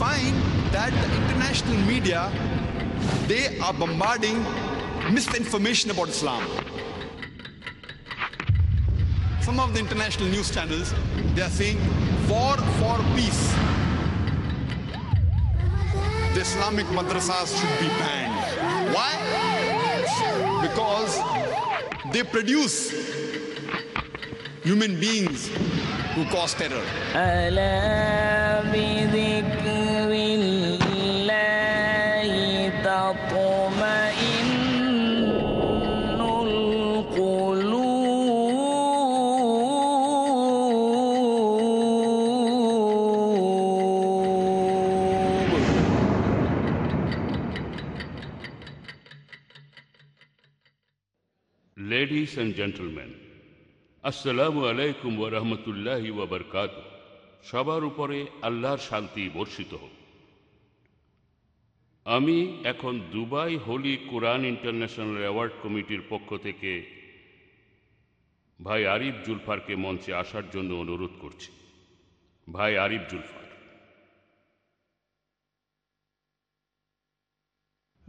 Find that the international media, they are bombarding misinformation about Islam. Some of the international news channels they are saying war for peace. The islamic madrasas should be banned. Why? Because they produce human beings who cause terror and gentlemen, আসসালামু আলাইকুম ওয়া রাহমাতুল্লাহি ওয়া বারাকাতুহু সবার উপরে আল্লাহর শান্তি বর্ষিত হোক। আমি এখন Dubai holy Quran international award কমিটির পক্ষ থেকে ভাই আরিফ জুলফারকে মঞ্চে আসার জন্য অনুরোধ করছি। ভাই আরিফ জুলফার।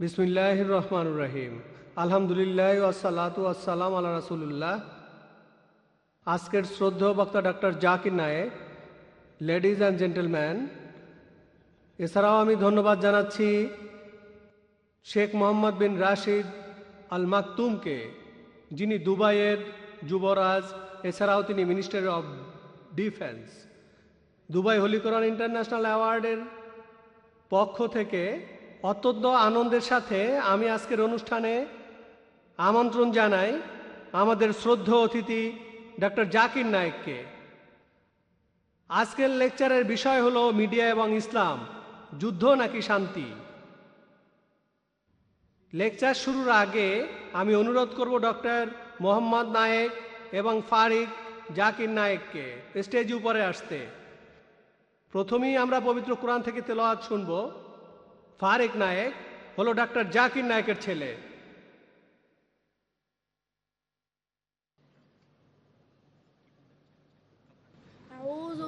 বিসমিল্লাহ রহমান রাহিম। আলহামদুলিল্লাহ আসসালাতু আসসালাম আল্লাহ রাসুল্লাহ আজকের শ্রদ্ধ বক্তা doctor Zakir Naik, ladies and gentleman. এছাড়াও আমি ধন্যবাদ জানাচ্ছি শেখ মোহাম্মদ বিন রাশিদ আল মাকতুমকে যিনি দুবাইয়ের যুবরাজ, এছাড়াও তিনি minister of defence. Dubai হলিকরণ international অ্যাওয়ার্ডের পক্ষ থেকে অত্যন্ত আনন্দের সাথে আমি আজকের অনুষ্ঠানে আমন্ত্রণ জানাই আমাদের শ্রদ্ধ অতিথি ডক্টর জাকির নায়েককে। আজকের লেকচারের বিষয় হল মিডিয়া এবং ইসলাম, যুদ্ধ নাকি শান্তি? লেকচার শুরুর আগে আমি অনুরোধ করব ডক্টর মোহাম্মদ নায়েক এবং ফারিক জাকির নায়েককে স্টেজ উপরে আসতে। প্রথমেই আমরা পবিত্র কোরআন থেকে তেলাওয়াত শুনব। ফারিক নায়েক হলো ডক্টর জাকির নায়েকের ছেলে।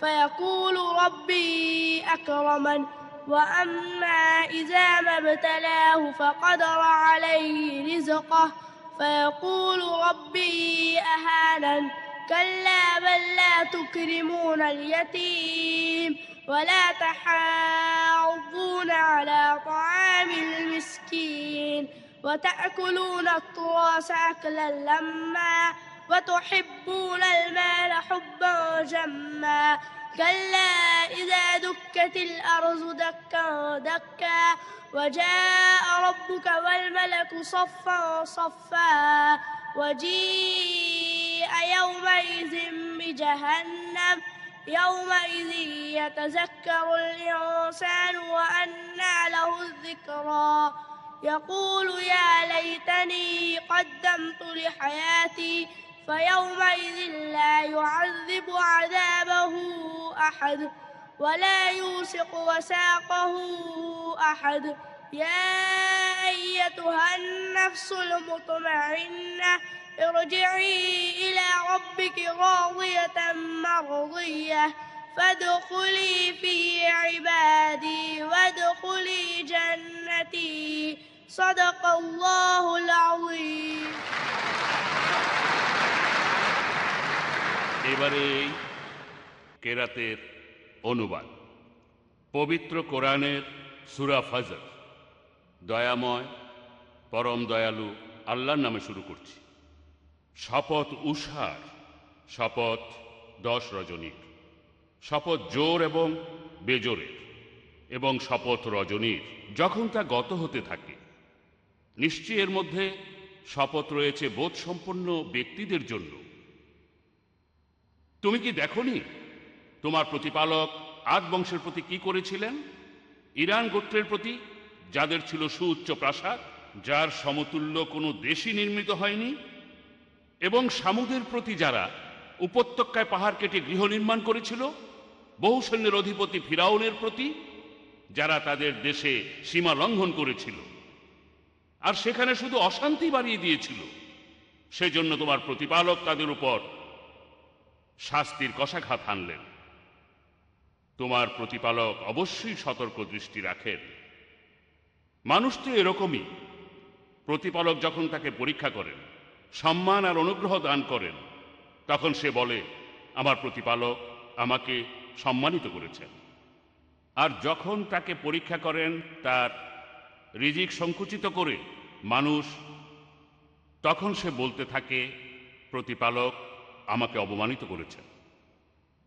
فيقول ربي أكرمن وأما إذا ما ابتلاه فقدر عليه رزقه. فيقول ربي أهانن كلا بل لا تكرمون اليتيم ولا تحاضون على طعام المسكين وتأكلون التراث أكلا لما وتحبون المال حبا جما. كلا إذا دكت الأرض دكا دكا. وجاء ربك والملك صفا صفا. وجيء يومئذ بجهنم. يومئذ يتذكر الإنسان وأنى له الذكرى. يقول يا ليتني قدمت لحياتي فيومئذ لا يعذب عذابه أحد ولا يوثق وثاقه أحد. يا أيتها النفس المطمئنة ارجعي إلى ربك راضية مرضية. فادخلي في عبادي وادخلي جنتي. صدق الله العظيم. এবারে এই কেরাতের অনুবাদ। পবিত্র কোরআনের সুরা ফজর। দয়াময়, পরম দয়ালু আল্লাহর নামে শুরু করছি। শপথ উষার, শপথ দশ রজনীর। শপথ জোর এবং বেজোরের এবং শপথ রজনীর যখন তা গত হতে থাকে, নিশ্চয়ই এর মধ্যে শপথ রয়েছে বোধসম্পন্ন ব্যক্তিদের জন্য। তুমি কি দেখনি? তোমার প্রতিপালক আদ বংশের প্রতি কি করেছিলেন? ইরান গোত্রের প্রতি, যাদের ছিল সুউচ্চ প্রাসাদ, যার সমতুল্য কোনো দেশই নির্মিত হয়নি, এবং সামুদের প্রতি যারা উপত্যকায় পাহাড় কেটে গৃহ নির্মাণ করেছিল, বহু সৈন্যের অধিপতি ফিরাউনের প্রতি, যারা তাদের দেশে সীমা লঙ্ঘন করেছিল। আর সেখানে শুধু অশান্তি বাড়িয়ে দিয়েছিল। সেজন্য তোমার প্রতিপালক তাদের উপর শাস্তির কষাঘাত হানলেন। তোমার প্রতিপালক অবশ্যই সতর্ক দৃষ্টি রাখেন। মানুষ তো এরকমই। প্রতিপালক যখন তাকে পরীক্ষা করেন, সম্মান আর অনুগ্রহ দান করেন, তখন সে বলে, আমার প্রতিপালক আমাকে সম্মানিত করেছেন। আর যখন তাকে পরীক্ষা করেন, তার রিজিক সংকুচিত করে মানুষ, তখন সে বলতে থাকে, প্রতিপালক আমাকে অপমানিত করেছেন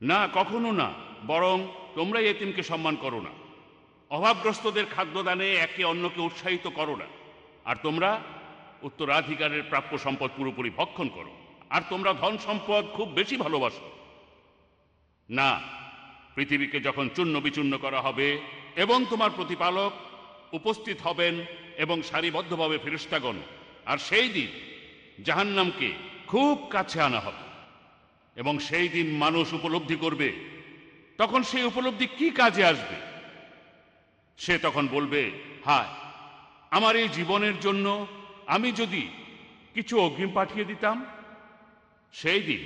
না, কখনো না, বরং তোমরাই এতিমকে সম্মান করো না। অভাবগ্রস্তদের খাদ্যদানে একে অন্যকে উৎসাহিত করো না। আর তোমরা উত্তরাধিকারের প্রাপ্য সম্পদ পুরোপুরি ভক্ষণ করো। আর তোমরা ধন সম্পদ খুব বেশি ভালোবাসো। না, পৃথিবীকে যখন চূর্ণ বিচূর্ণ করা হবে এবং তোমার প্রতিপালক উপস্থিত হবেন এবং সারিবদ্ধভাবে ফেরিস্তাগণ আর সেই দিন জাহান্নামকে খুব কাছে আনা হবে। এবং সেই দিন মানুষ উপলব্ধি করবে, তখন সেই উপলব্ধি কি কাজে আসবে? সে তখন বলবে, হায়, আমার এই জীবনের জন্য আমি যদি কিছু অগ্রিম পাঠিয়ে দিতাম, সেই দিন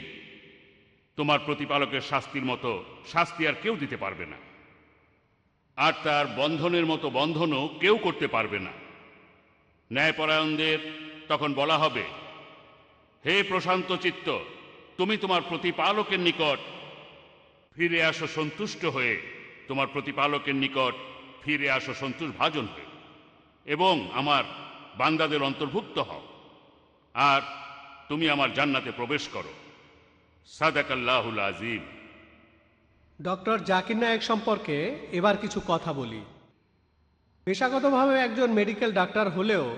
তোমার প্রতিপালকের শাস্তির মতো শাস্তি আর কেউ দিতে পারবে না। আর তার বন্ধনের মতো বন্ধনও কেউ করতে পারবে না। ন্যায়পরায়ণদের তখন বলা হবে, হে প্রশান্ত চিত্ত তুমি তোমার প্রতিপালকের নিকট ফিরে আসো সন্তুষ্ট হয়ে। তোমার প্রতিপালকের নিকট ফিরে আসো সন্তোষ ভাজন হয়ে। এবং আমার বান্দাদের অন্তর্ভুক্ত হও। আর তুমি আমার জান্নাতে প্রবেশ করো। সাদাকাল্লাহুল আজিম। ডক্টর জাকির নায়েক সম্পর্কে এবার কিছু কথা বলি। পেশাগতভাবে একজন মেডিকেল ডাক্তার হলেও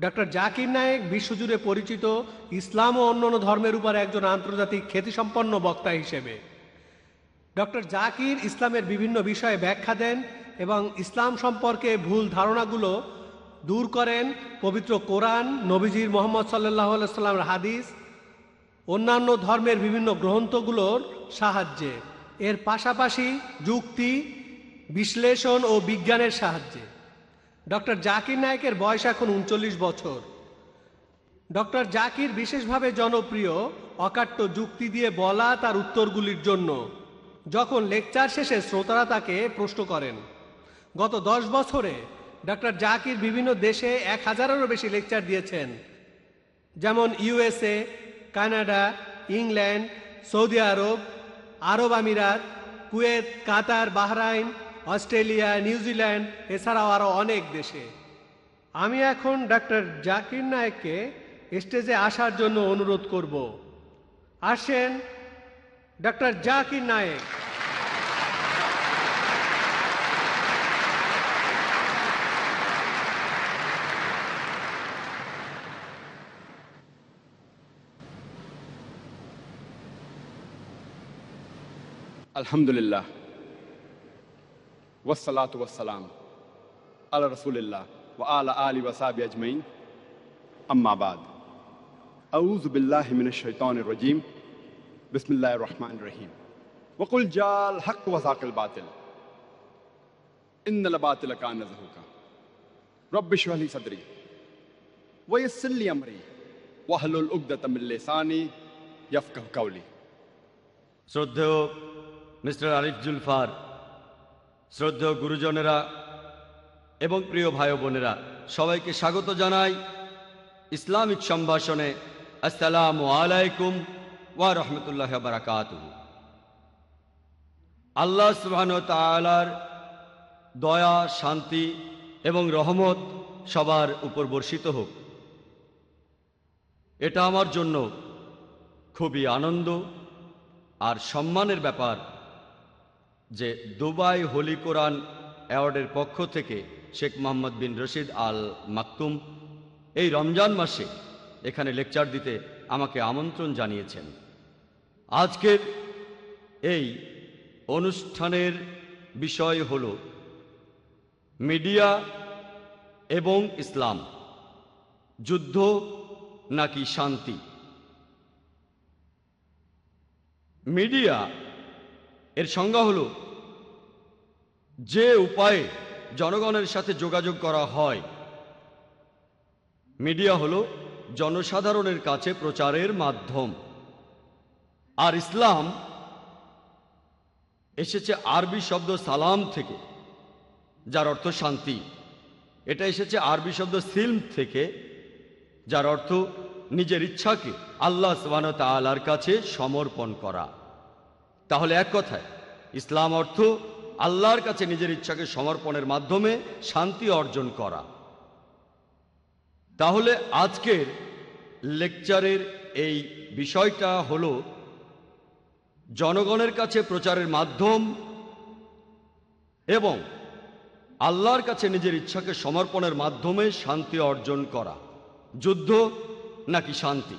ডক্টর জাকির নায়েক বিশ্বজুড়ে পরিচিত ইসলাম ও অন্যান্য ধর্মের উপর একজন আন্তর্জাতিক খ্যাতিসম্পন্ন বক্তা হিসেবে। ডক্টর জাকির ইসলামের বিভিন্ন বিষয়ে ব্যাখ্যা দেন এবং ইসলাম সম্পর্কে ভুল ধারণাগুলো দূর করেন পবিত্র কোরআন, নবীজির মোহাম্মদ সাল্লাহ সাল্লামের হাদিস, অন্যান্য ধর্মের বিভিন্ন গ্রন্থগুলোর সাহায্যে। এর পাশাপাশি যুক্তি, বিশ্লেষণ ও বিজ্ঞানের সাহায্যে। ডক্টর জাকির নায়কের বয়স এখন উনচল্লিশ বছর। ডক্টর জাকির বিশেষভাবে জনপ্রিয় অকাট্য যুক্তি দিয়ে বলা তার উত্তরগুলির জন্য। যখন লেকচার শেষে শ্রোতারা তাকে প্রশ্ন করেন, গত দশ বছরে ডক্টর জাকির বিভিন্ন দেশে এক হাজারেরও বেশি লেকচার দিয়েছেন। যেমন USA, Canada, England, Saudi Arab Arab আমিরাত, Kuwait, Qatar, Bahrain Australia, New Zealand, এছাড়াও আরও অনেক দেশে। আমি এখন ডক্টর জাকির নায়ককে স্টেজে আসার জন্য অনুরোধ করব। আসেন ডক্টর জাকির নায়েক। আলহামদুলিল্লাহ। والصلاة والسلام على رسول الله وعلى آله وصحبه أجمعين. أما بعد أعوذ بالله من الشيطان الرجيم. بسم الله الرحمن الرحيم. وقل جاء الحق وزاق الباطل. إن الباطل كان زهوكا. رب اشرح لي صدري ويسر لي أمري. واحلل الأقدة من لساني يفقه قولي. سردو مستر Arif جلفار. শ্রদ্ধেয় গুরুজনেরা এবং প্রিয় ভাই বোনেরা, সবাইকে স্বাগত জানাই ইসলামিক সম্ভাষণে। আসসালামু আলাইকুম ওয়া রহমতুল্লাহ বারাকাত আল্লাহ সুবহান তালার দয়া, শান্তি এবং রহমত সবার উপর বর্ষিত হোক। এটা আমার জন্য খুবই আনন্দ আর সম্মানের ব্যাপার যে দুবাই হোলি কোরআন অ্যাওয়ার্ডের পক্ষ থেকে শেখ মোহাম্মদ বিন রশিদ আল মাকতুম এই রমজান মাসে এখানে লেকচার দিতে আমাকে আমন্ত্রণ জানিয়েছেন। আজকের এই অনুষ্ঠানের বিষয় হল মিডিয়া এবং ইসলাম, যুদ্ধ নাকি শান্তি? মিডিয়া এর সংজ্ঞা হল, যে উপায়ে জনগণের সাথে যোগাযোগ করা হয়, মিডিয়া হল জনসাধারণের কাছে প্রচারের মাধ্যম। আর ইসলাম এসেছে আরবি শব্দ সালাম থেকে, যার অর্থ শান্তি। এটা এসেছে আরবি শব্দ সিল্ম থেকে, যার অর্থ নিজের ইচ্ছাকে আল্লাহ সবান তালার কাছে সমর্পণ করা। তাহলে এক কথায়, ইসলাম অর্থ আল্লাহর কাছে নিজের ইচ্ছাকে সমর্পণের মাধ্যমে শান্তি অর্জন করা। তাহলে আজকের লেকচারের এই বিষয়টা হল, জনগণের কাছে প্রচারের মাধ্যম এবং আল্লাহর কাছে নিজের ইচ্ছাকে সমর্পণের মাধ্যমে শান্তি অর্জন করা। যুদ্ধ নাকি শান্তি?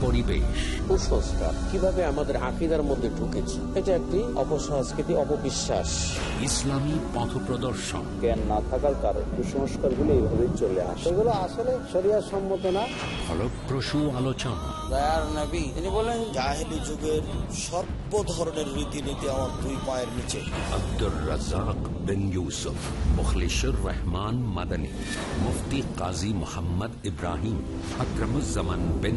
পরিবেশ। কুসংস্কার কীভাবে আমাদের আকিদার মধ্যে ঢুকেছে এটা একটি অপসংস্কৃতি অপবিশ্বাস। ইসলামী পথ প্রদর্শন। জ্ঞান না থাকার কারণে কুসংস্কারগুলো এইভাবে চলে আসে। এগুলো আসলে শরিয়া সম্মত না। ফলপ্রসূ আলোচনা। দয়ার নবী তিনি বলেন জাহেলি যুগের সর্ব ধরনের রীতিনীতি আমার দুই পায়ের নিচে। আব্দুর রাজাক বিন ইউসুফ মুখলিসুর রহমান মাদানী মুফতি কাজী মোহাম্মদ ইব্রাহিম আকরমুজ্জামান বিন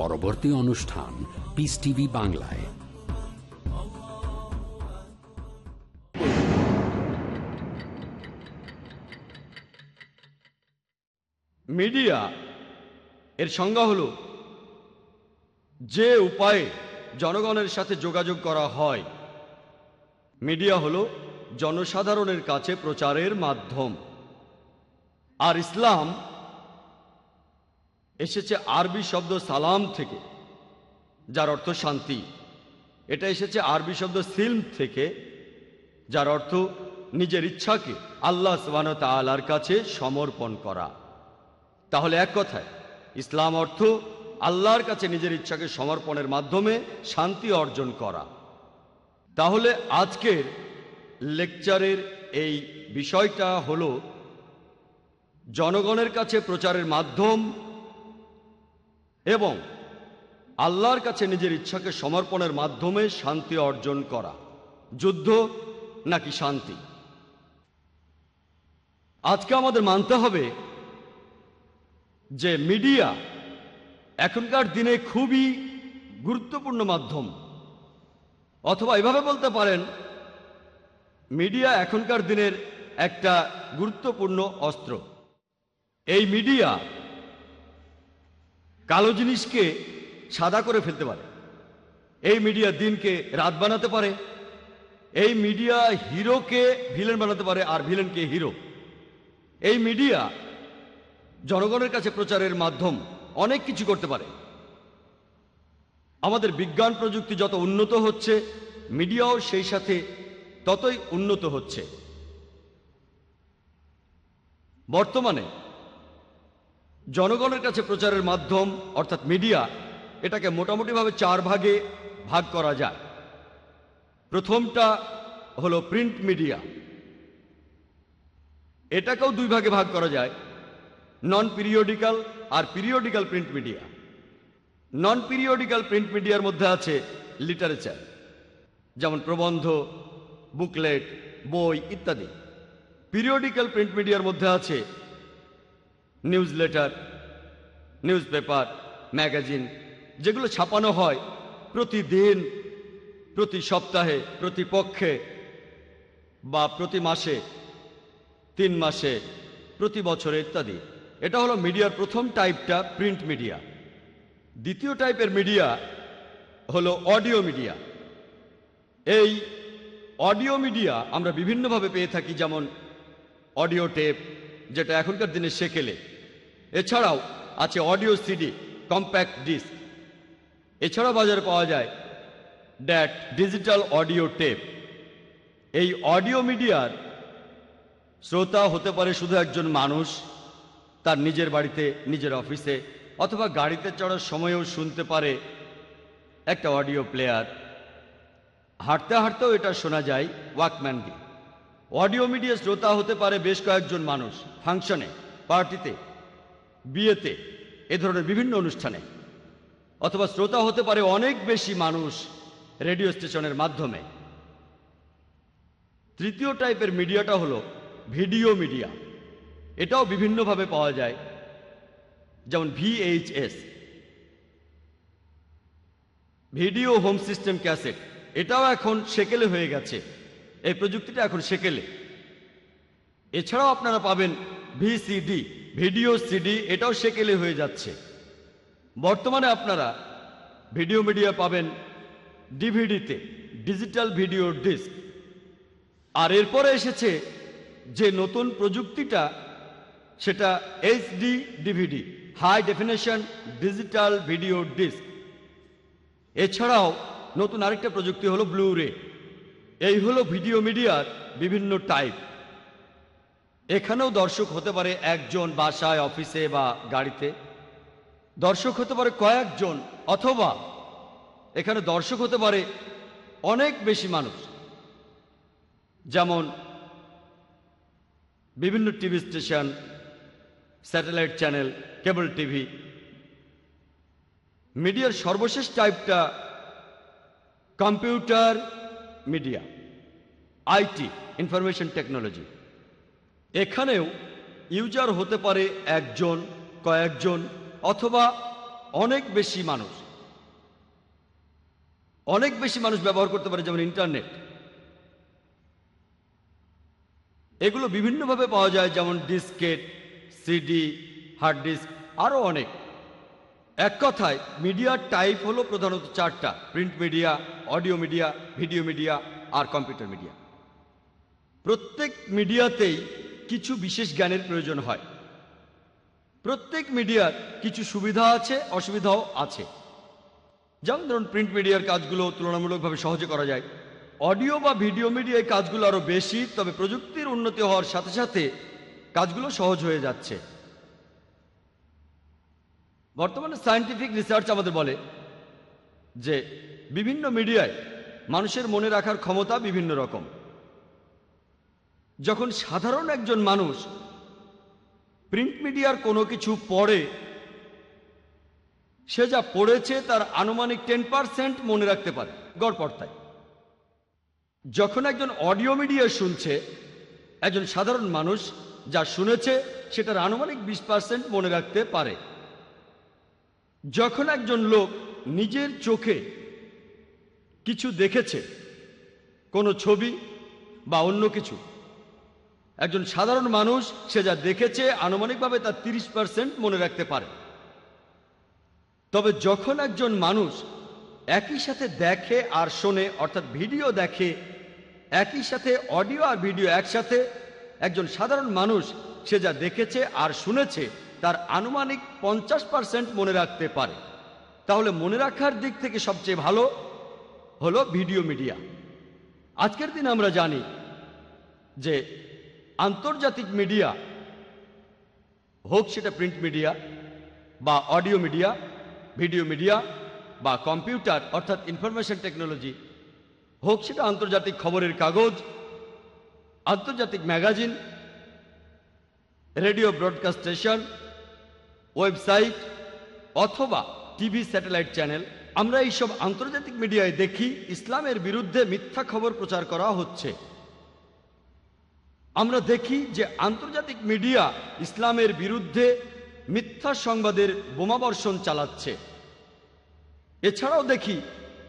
পরবর্তী অনুষ্ঠান পিস টিভি বাংলায়। মিডিয়া, এর সংজ্ঞা হল, যে উপায়ে জনগণের সাথে যোগাযোগ করা হয়, মিডিয়া হল জনসাধারণের কাছে প্রচারের মাধ্যম। আর ইসলাম এসেছে আরবি শব্দ সালাম থেকে, যার অর্থ শান্তি। এটা এসেছে আরবি শব্দ সিল্ম থেকে, যার অর্থ নিজের ইচ্ছাকে আল্লাহ সবান তালার কাছে সমর্পণ করা। তাহলে এক কথায়, ইসলাম অর্থ আল্লাহর কাছে নিজের ইচ্ছাকে সমর্পণের মাধ্যমে শান্তি অর্জন করা। তাহলে আজকের লেকচারের এই বিষয়টা হলো, জনগণের কাছে প্রচারের মাধ্যম এবং আল্লাহর কাছে নিজের ইচ্ছাকে সমর্পণের মাধ্যমে শান্তি অর্জন করা। যুদ্ধ নাকি শান্তি? আজকে আমাদের মানতে হবে যে মিডিয়া এখনকার দিনে খুবই গুরুত্বপূর্ণ মাধ্যম। অথবা এভাবে বলতে পারেন, মিডিয়া এখনকার দিনের একটা গুরুত্বপূর্ণ অস্ত্র। এই মিডিয়া কালো জিনিসকে সাদা করে ফেলতে পারে। এই মিডিয়া দিনকে রাত বানাতে পারে। এই মিডিয়া হিরোকে ভিলেন বানাতে পারে আর ভিলেনকে হিরো। এই মিডিয়া জনগণের কাছে প্রচারের মাধ্যম অনেক কিছু করতে পারে। আমাদের বিজ্ঞান প্রযুক্তি যত উন্নত হচ্ছে, মিডিয়াও সেই সাথে ততই উন্নত হচ্ছে। বর্তমানে জনগণের কাছে প্রচারের মাধ্যম, অর্থাৎ মিডিয়া, এটাকে মোটামুটিভাবে চার ভাগে ভাগ করা যায়। প্রথমটা হলো প্রিন্ট মিডিয়া। এটাকেও দুই ভাগে ভাগ করা যায় নন পিরিয়ডিক্যাল আর periodical print media non periodical print মিডিয়ার মধ্যে আছে লিটারেচার যেমন প্রবন্ধ বুকলেট বই ইত্যাদি। পিরিয়ডিক্যাল প্রিন্ট মিডিয়ার মধ্যে আছে newsletter newspaper magazine, যেগুলো ছাপানো হয় প্রতিদিন, প্রতি সপ্তাহে, প্রতি পক্ষে বা প্রতি মাসে, তিন মাসে, প্রতি বছরে ইত্যাদি। এটা হলো মিডিয়ার প্রথম টাইপটা প্রিন্ট মিডিয়া। দ্বিতীয় টাইপের মিডিয়া হলো অডিও মিডিয়া। এই অডিও মিডিয়া আমরা বিভিন্নভাবে পেয়ে থাকি, যেমন অডিও টেপ যেটা এখনকার দিনে সেকেলে। এছাড়াও আছে অডিও সিডি, কম্প্যাক্ট ডিস্ক। এছাড়াও বাজারে পাওয়া যায় ড্যাট ডিজিটাল অডিও টেপ। এই অডিও মিডিয়ার শ্রোতা হতে পারে শুধু একজন মানুষ, তার নিজের বাড়িতে, নিজের অফিসে, অথবা গাড়িতে চড়ার সময়েও শুনতে পারে একটা অডিও প্লেয়ার। হাঁটতে হাঁটতেও এটা শোনা যায় ওয়াকম্যান দিয়ে অডিও মিডিয়া শ্রোতা হতে পারে বেশ কয়েকজন মানুষ। ফাংশনে, পার্টিতে, বিয়েতে, এ ধরনের বিভিন্ন অনুষ্ঠানে। অথবা শ্রোতা হতে পারে অনেক বেশি মানুষ রেডিও স্টেশনের মাধ্যমে। তৃতীয় টাইপের মিডিয়াটা হলো ভিডিও মিডিয়া। এটাও বিভিন্নভাবে পাওয়া যায়। যেমন VHS. Video home system cassette. এটাও এখন সেকেলে হয়ে গেছে। এই প্রযুক্তিটা এখন সেকেলে। এছাড়াও আপনারা পাবেন ভিসিডি, ভিডিও সিডি, এটাও সেকেলে হয়ে যাচ্ছে। বর্তমানে আপনারা ভিডিও মিডিয়া পাবেন ডিভিডিতে, ডিজিটাল ভিডিও ডিস্ক। আর এরপরে এসেছে যে নতুন প্রযুক্তিটা, সেটা HD DVD, high definition digital video disc. এছাড়াও নতুন আরেকটা প্রযুক্তি হলো ব্লু রে এই হলো ভিডিও মিডিয়ার বিভিন্ন টাইপ। এখানেও দর্শক হতে পারে একজন বাসায়, অফিসে বা গাড়িতে। দর্শক হতে পারে কয়েকজন অথবা এখানে দর্শক হতে পারে অনেক বেশি মানুষ। যেমন বিভিন্ন TV station, satellite channel, cable TV. মিডিয়ার সর্বশেষ টাইপটা computer media IT information technology এখানেও ইউজার হতে পারে একজন, কয়েকজন, অথবা অনেক বেশি মানুষ। অনেক বেশি মানুষ ব্যবহার করতে পারে যেমন ইন্টারনেট এগুলো বিভিন্নভাবে পাওয়া যায়, যেমন ডিস্কেট সিডি হার্ড ডিস্ক আরও অনেক। এক কথায় মিডিয়ার টাইপ হলো প্রধানত চারটা print media audio media, video media আর কম্পিউটার মিডিয়া। প্রত্যেক মিডিয়াতেই কিছু বিশেষ জ্ঞানের প্রয়োজন হয়। প্রত্যেক মিডিয়ার কিছু সুবিধা আছে, অসুবিধাও আছে। যেমন ধরুন প্রিন্ট মিডিয়ার কাজগুলো তুলনামূলকভাবে সহজে করা যায়। অডিও বা ভিডিও মিডিয়ায় কাজগুলো আরও বেশি, তবে প্রযুক্তির উন্নতি হওয়ার সাথে সাথে কাজগুলো সহজ হয়ে যাচ্ছে। বর্তমানে সায়েন্টিফিক রিসার্চ আমাদের বলে যে বিভিন্ন মিডিয়ায় মানুষের মনে রাখার ক্ষমতা বিভিন্ন রকম। যখন সাধারণ একজন মানুষ প্রিন্ট মিডিয়ার কোনো কিছু পড়ে, সে যা পড়েছে তার আনুমানিক টেন পারসেন্ট মনে রাখতে পারে, গড়পড়তায়। যখন একজন অডিও মিডিয়া শুনছে, একজন সাধারণ মানুষ যা শুনেছে সেটার আনুমানিক বিশ পার্সেন্ট মনে রাখতে পারে। যখন একজন লোক নিজের চোখে কিছু দেখেছে, কোনো ছবি বা অন্য কিছু? একজন সাধারণ মানুষ, সে যা দেখেছে, আনুমানিকভাবে তার তিরিশ পার্সেন্ট মনে রাখতে পারে। তবে যখন একজন মানুষ একই সাথে দেখে আর শোনে, অর্থাৎ ভিডিও দেখে, একই সাথে অডিও আর ভিডিও একসাথে, একজন সাধারণ মানুষ, সে যা দেখেছে আর শুনেছে, তার আনুমানিক পঞ্চাশ পার্সেন্ট মনে রাখতে পারে। তাহলে মনে রাখার দিক থেকে সবচেয়ে ভালো হলো ভিডিও মিডিয়া। আজকের দিন আমরা জানি যে আন্তর্জাতিক মিডিয়া, হোক সেটা প্রিন্ট মিডিয়া বা অডিও মিডিয়া, ভিডিও মিডিয়া বা কম্পিউটার অর্থাৎ ইনফরমেশন টেকনোলজি, হোক সেটা আন্তর্জাতিক খবরের কাগজ, আন্তর্জাতিক magazine, radio broadcast station, website অথবা টিভি স্যাটেলাইট চ্যানেল আমরা এইসব আন্তর্জাতিক মিডিয়ায় দেখি, ইসলামের বিরুদ্ধে মিথ্যা খবর প্রচার করা হচ্ছে। আমরা দেখি যে আন্তর্জাতিক মিডিয়া ইসলামের বিরুদ্ধে মিথ্যা সংবাদের বোমাবর্ষণ চালাচ্ছে। এছাড়াও দেখি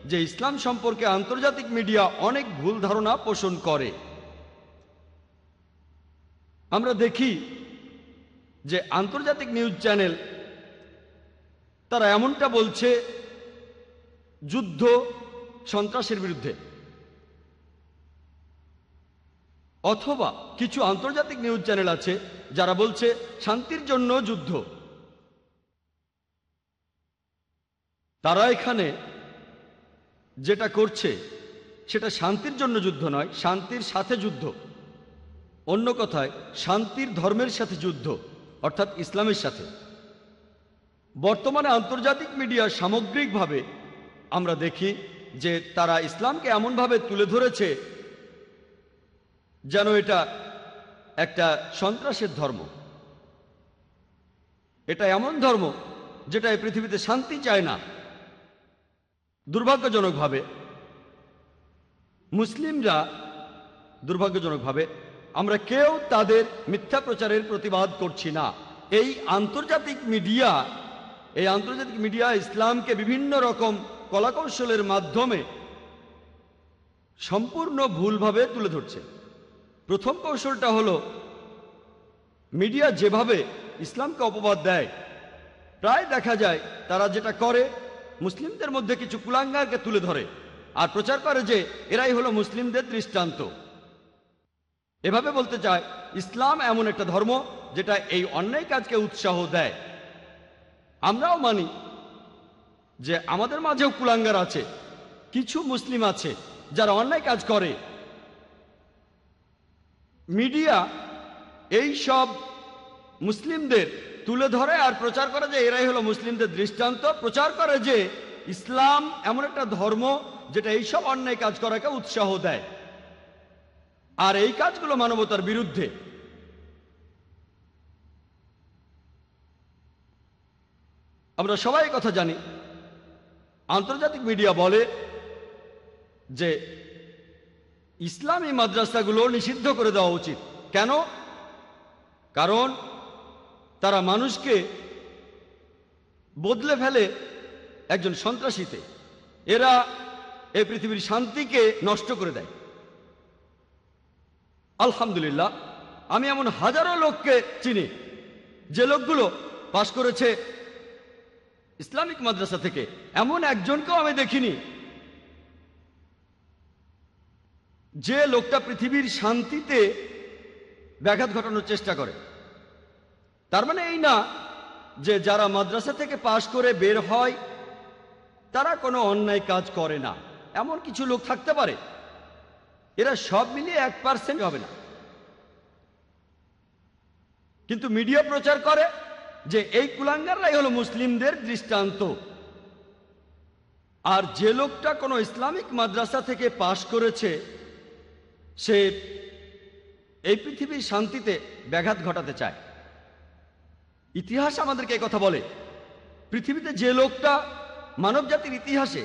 যে ইসলাম সম্পর্কে আন্তর্জাতিক মিডিয়া অনেক ভুল ধারণা পোষণ করে। আমরা দেখি যে আন্তর্জাতিক নিউজ চ্যানেল, তারা এমনটা বলছে যুদ্ধ সন্ত্রাসের বিরুদ্ধে। অথবা কিছু আন্তর্জাতিক নিউজ চ্যানেল আছে যারা বলছে শান্তির জন্য যুদ্ধ। তারা এখানে যেটা করছে সেটা শান্তির জন্য যুদ্ধ নয়, শান্তির সাথে যুদ্ধ। অন্য কথায়, শান্তির ধর্মের সাথে যুদ্ধ, অর্থাৎ ইসলামের সাথে। বর্তমানে আন্তর্জাতিক মিডিয়া সামগ্রিকভাবে আমরা দেখি যে তারা ইসলামকে এমনভাবে তুলে ধরেছে যেন এটা একটা সন্ত্রাসের ধর্ম। এটা এমন ধর্ম যেটা এই পৃথিবীতে শান্তি চায় না। দুর্ভাগ্যজনকভাবে মুসলিমরা দুর্ভাগ্যজনকভাবে আমরা কেউ তাদের মিথ্যা প্রচারের প্রতিবাদ করছি না। এই আন্তর্জাতিক মিডিয়া, এই আন্তর্জাতিক মিডিয়া ইসলামকে বিভিন্ন রকম কলাকৌশলের মাধ্যমে সম্পূর্ণ ভুলভাবে তুলে ধরছে। প্রথম কৌশলটা হলো, মিডিয়া যেভাবে ইসলামকে অপবাদ দেয়, প্রায় দেখা যায় তারা যেটা করে, মুসলিমদের মধ্যে কিছু কুলাঙ্গারকে তুলে ধরে আর প্রচার করে যে এরাই হলো মুসলিমদের দৃষ্টান্ত। এভাবে বলতে চায়, ইসলাম এমন একটা ধর্ম যেটা এই অন্যায় কাজকে উৎসাহ দেয়। আমরাও মানি যে আমাদের মাঝেও কুলাঙ্গার আছে, কিছু মুসলিম আছে যারা অন্যায় কাজ করে। মিডিয়া এই সব মুসলিমদের তুলে ধরে আর প্রচার করে যে এরাই হলো মুসলিমদের দৃষ্টান্ত, প্রচার করে যে ইসলাম এমন একটা ধর্ম যেটা এইসব অন্যায় কাজ করাকে উৎসাহ দেয়। আর এই কাজগুলো মানবতার বিরুদ্ধে। আমরা সবাই কথা জানি। আন্তর্জাতিক মিডিয়া বলে যে ইসলামী মাদ্রাসাগুলো নিষিদ্ধ করে দেওয়া উচিত। কেন? কারণ তারা মানুষকে বদলে ফেলে একজন সন্ত্রাসীতে। এরা এই পৃথিবীর শান্তিকে নষ্ট করে দেয়। আলহামদুলিল্লাহ, আমি এমন হাজারো লোককে চিনি। যে লোকগুলো পাশ করেছে ইসলামিক মাদ্রাসা থেকে। এমন একজনকেও আমি দেখিনি। যে লোকটা পৃথিবীর শান্তিতে ব্যাঘাত ঘটানোর চেষ্টা করে। তার মানে এই না যে যারা মাদ্রাসা থেকে পাশ করে বের হয়, তারা কোনো অন্যায় কাজ করে না। এমন কিছু লোক থাকতে পারে। এরা সব মিলিয়ে এক পার্সেন্ট হবে না। কিন্তু মিডিয়া প্রচার করে যে এই কুলাঙ্গাররাই হলো মুসলিমদের দৃষ্টান্ত। আর যে লোকটা কোনো ইসলামিক মাদ্রাসা থেকে পাশ করেছে, সে এই পৃথিবীর শান্তিতে ব্যাঘাত ঘটাতে চায়। ইতিহাস আমাদেরকে কথা বলে, পৃথিবীতে যে লোকটা মানব জাতির ইতিহাসে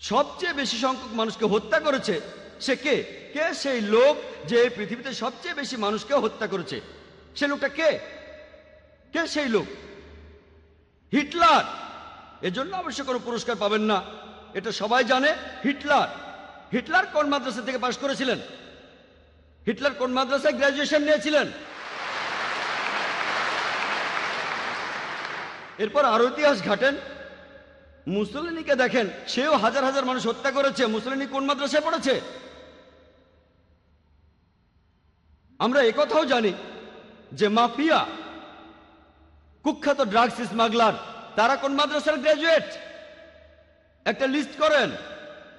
সবচেয়ে বেশি সংখ্যক মানুষকে হত্যা করেছে, সে কে? কে সেই লোক যে পৃথিবীতে সবচেয়ে বেশি মানুষকে হত্যা করেছে? সে লোকটা কে? কে সেই লোক? হিটলার। এজন্য অবশ্য কোনো পুরস্কার পাবেন না। এটা সবাই জানে, হিটলার। হিটলার কোন মাদ্রাসা থেকে পাশ করেছিলেন? হিটলার কোন মাদ্রাসায় গ্রাজুয়েশন নিয়েছিলেন? এরপর আরও ইতিহাস ঘাটেন। মুসলিনীকে দেখেন, সেও হাজার হাজার মানুষ হত্যা করেছে। মুসলিনী কোন মাদ্রাসায় পড়েছে? আমরা একথাও জানি। যে মাফিয়া, কুখ্যাত ড্রাগস স্মাগলার তারা কোন মাদ্রাসার গ্রাজুয়েট একটা লিস্ট করেন।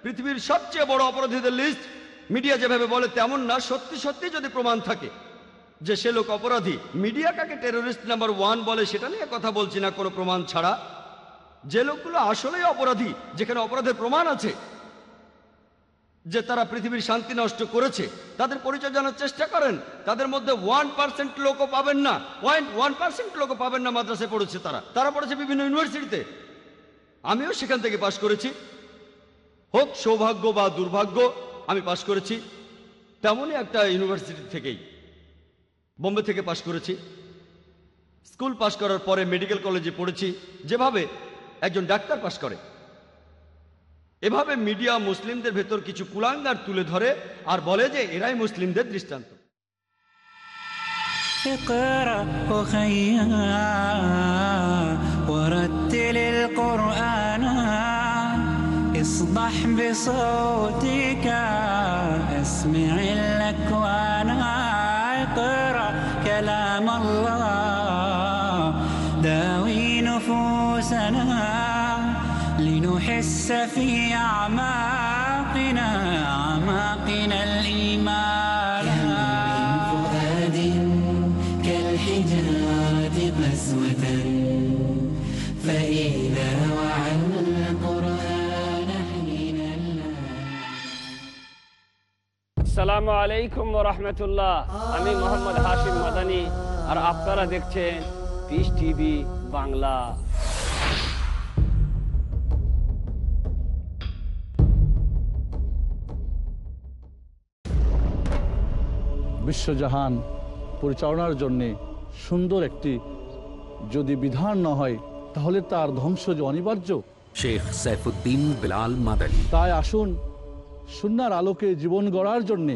পৃথিবীর সবচেয়ে বড় অপরাধীদের লিস্ট মিডিয়া যেভাবে বলে তেমন না, সত্যি সত্যি যদি প্রমাণ থাকে যে সে লোক অপরাধী। মিডিয়া কাকে টেরোরিস্ট নাম্বার ওয়ান বলে সেটা নিয়ে কথা বলছি না, কোনো প্রমাণ ছাড়া। যে লোকগুলো আসলেই অপরাধী, যেখানে অপরাধের প্রমাণ আছে যে তারা পৃথিবীর শান্তি নষ্ট করেছে, তাদের পরিচয় জানার চেষ্টা করেন। তাদের মধ্যে ওয়ান পার্সেন্ট লোকও পাবেন না পয়েন্ট ওয়ান পার্সেন্ট লোকও পাবেন না মাদ্রাসায় পড়েছে তারা। তারা পড়েছে বিভিন্ন ইউনিভার্সিটিতে আমিও সেখান থেকে পাশ করেছি। হোক সৌভাগ্য বা দুর্ভাগ্য, আমি পাশ করেছি। তেমনই একটা ইউনিভার্সিটি থেকেই। বোম্বে থেকে পাশ করেছি। স্কুল পাশ করার পরে মেডিকেল কলেজে পড়েছি। যেভাবে একজন ডাক্তার পাশ করে। এভাবে মিডিয়া মুসলিমদের ভেতর কিছু কুলাঙ্গার তুলে ধরে আর বলে যে এরাই মুসলিমদের দৃষ্টান্ত اقرأ أخيا ورتل القرآن اصبح بصوتك اسمع আলাইকুম রহমতুল্লাহ। আমি মোহাম্মদ হাশিম মাদানি আর আপনারা দেখছেন পিস টিভি বাংলা। বিশ্বজাহান পরিচালনার জন্যে সুন্দর একটি যদি বিধান না হয় তাহলে তার ধ্বংস যে অনিবার্য। শেখ সাইফুদ্দিন বিলাল মাদানী। তাই আসুন সুনার আলোকে জীবন গড়ার জন্যে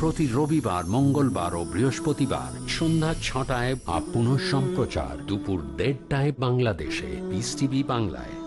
প্রতি রবিবার, মঙ্গলবার ও বৃহস্পতিবার সন্ধ্যা ছটায় আপ পুনঃ সম্প্রচার দুপুর দেড়টায় বাংলাদেশে বিস টিভি বাংলায়।